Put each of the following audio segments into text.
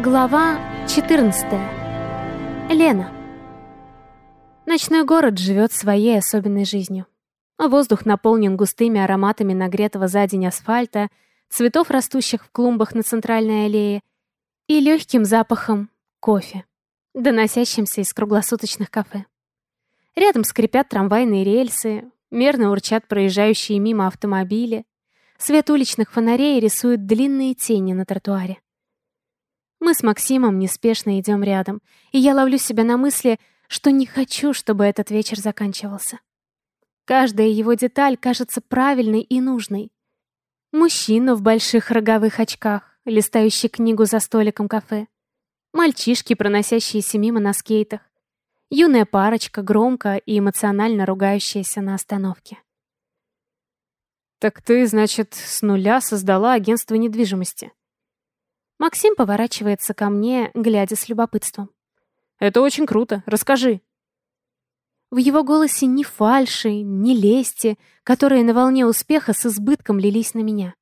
Глава 14. Лена. Ночной город живет своей особенной жизнью. Воздух наполнен густыми ароматами нагретого за день асфальта, цветов, растущих в клумбах на центральной аллее, и легким запахом кофе, доносящимся из круглосуточных кафе. Рядом скрипят трамвайные рельсы, мерно урчат проезжающие мимо автомобили, свет уличных фонарей рисует длинные тени на тротуаре. Мы с Максимом неспешно идем рядом, и я ловлю себя на мысли, что не хочу, чтобы этот вечер заканчивался. Каждая его деталь кажется правильной и нужной. Мужчина в больших роговых очках, листающий книгу за столиком кафе. Мальчишки, проносящиеся мимо на скейтах. Юная парочка, громко и эмоционально ругающаяся на остановке. «Так ты, значит, с нуля создала агентство недвижимости?» Максим поворачивается ко мне, глядя с любопытством. «Это очень круто. Расскажи». В его голосе ни фальши, ни лести, которые на волне успеха с избытком лились на меня.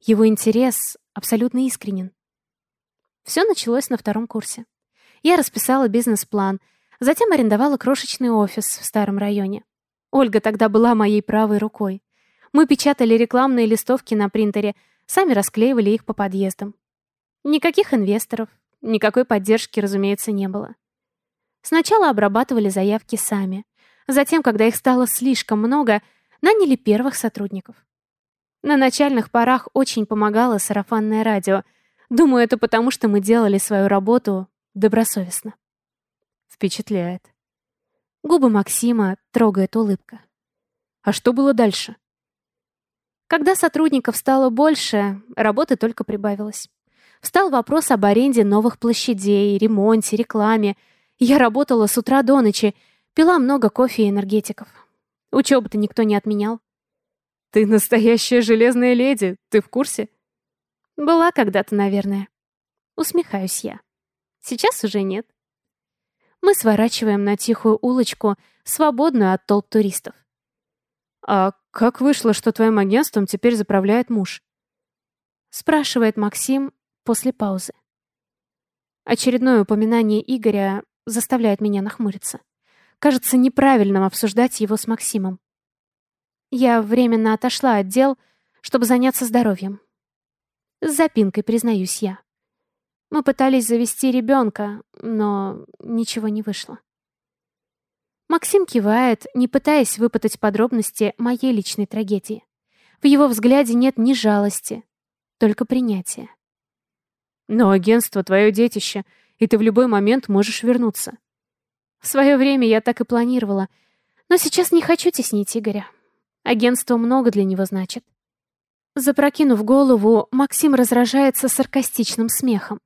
Его интерес абсолютно искренен. Все началось на втором курсе. Я расписала бизнес-план, затем арендовала крошечный офис в старом районе. Ольга тогда была моей правой рукой. Мы печатали рекламные листовки на принтере, сами расклеивали их по подъездам. Никаких инвесторов, никакой поддержки, разумеется, не было. Сначала обрабатывали заявки сами. Затем, когда их стало слишком много, наняли первых сотрудников. На начальных порах очень помогало сарафанное радио. Думаю, это потому, что мы делали свою работу добросовестно. Впечатляет. Губы Максима трогает улыбка. А что было дальше? Когда сотрудников стало больше, работы только прибавилось. Встал вопрос об аренде новых площадей, ремонте, рекламе. Я работала с утра до ночи, пила много кофе и энергетиков. Учебу-то никто не отменял. «Ты настоящая железная леди, ты в курсе?» «Была когда-то, наверное». Усмехаюсь я. Сейчас уже нет. Мы сворачиваем на тихую улочку, свободную от толп туристов. «А как вышло, что твоим агентством теперь заправляет муж?» Спрашивает Максим, после паузы. Очередное упоминание Игоря заставляет меня нахмуриться. Кажется неправильным обсуждать его с Максимом. Я временно отошла от дел, чтобы заняться здоровьем. С запинкой, признаюсь я. Мы пытались завести ребенка, но ничего не вышло. Максим кивает, не пытаясь выпытать подробности моей личной трагедии. В его взгляде нет ни жалости, только принятия. Но агентство — твое детище, и ты в любой момент можешь вернуться. В свое время я так и планировала, но сейчас не хочу теснить Игоря. Агентство много для него значит. Запрокинув голову, Максим разражается саркастичным смехом.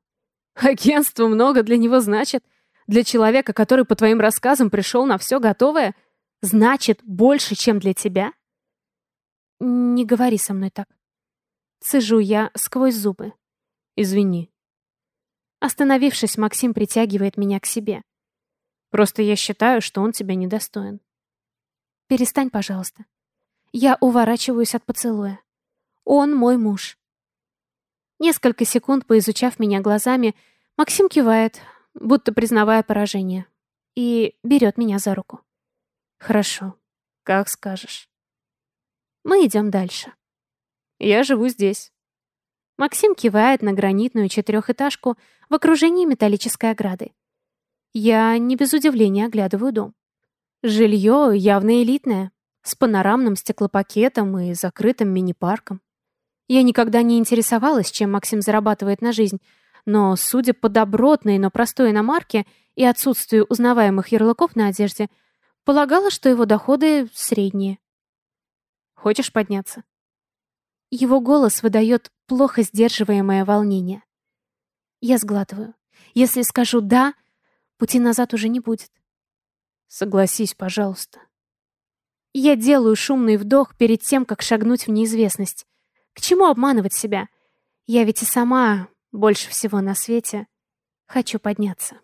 Агентство много для него значит? Для человека, который по твоим рассказам пришел на все готовое? Значит, больше, чем для тебя? Не говори со мной так. Цежу я сквозь зубы. Извини. Остановившись, Максим притягивает меня к себе. Просто я считаю, что он тебя недостоин. Перестань, пожалуйста. Я уворачиваюсь от поцелуя. Он мой муж. Несколько секунд, поизучав меня глазами, Максим кивает, будто признавая поражение, и берет меня за руку. Хорошо, как скажешь. Мы идем дальше. Я живу здесь. Максим кивает на гранитную четырехэтажку в окружении металлической ограды. Я не без удивления оглядываю дом. Жилье явно элитное, с панорамным стеклопакетом и закрытым мини-парком. Я никогда не интересовалась, чем Максим зарабатывает на жизнь, но, судя по добротной, но простой иномарке и отсутствию узнаваемых ярлыков на одежде, полагала, что его доходы средние. «Хочешь подняться?» Его голос выдает плохо сдерживаемое волнение. Я сглатываю. Если скажу «да», пути назад уже не будет. Согласись, пожалуйста. Я делаю шумный вдох перед тем, как шагнуть в неизвестность. К чему обманывать себя? Я ведь и сама, больше всего на свете, хочу подняться.